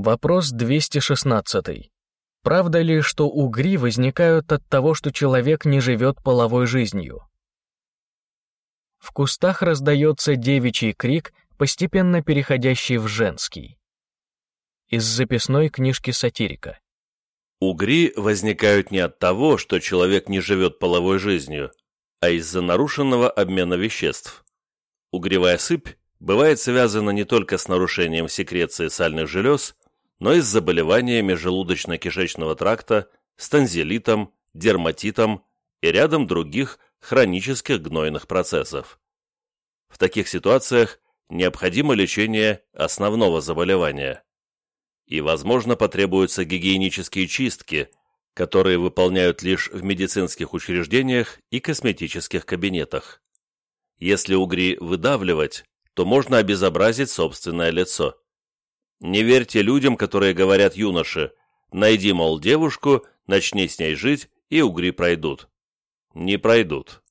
Вопрос 216. Правда ли, что угри возникают от того, что человек не живет половой жизнью? В кустах раздается девичий крик, постепенно переходящий в женский. Из записной книжки сатирика. Угри возникают не от того, что человек не живет половой жизнью, а из-за нарушенного обмена веществ. Угревая сыпь бывает связана не только с нарушением секреции сальных желез, но и с заболеваниями желудочно-кишечного тракта, с танзелитом, дерматитом и рядом других хронических гнойных процессов. В таких ситуациях необходимо лечение основного заболевания. И, возможно, потребуются гигиенические чистки, которые выполняют лишь в медицинских учреждениях и косметических кабинетах. Если угри выдавливать, то можно обезобразить собственное лицо. Не верьте людям, которые говорят юноше, найди, мол, девушку, начни с ней жить, и угри пройдут. Не пройдут.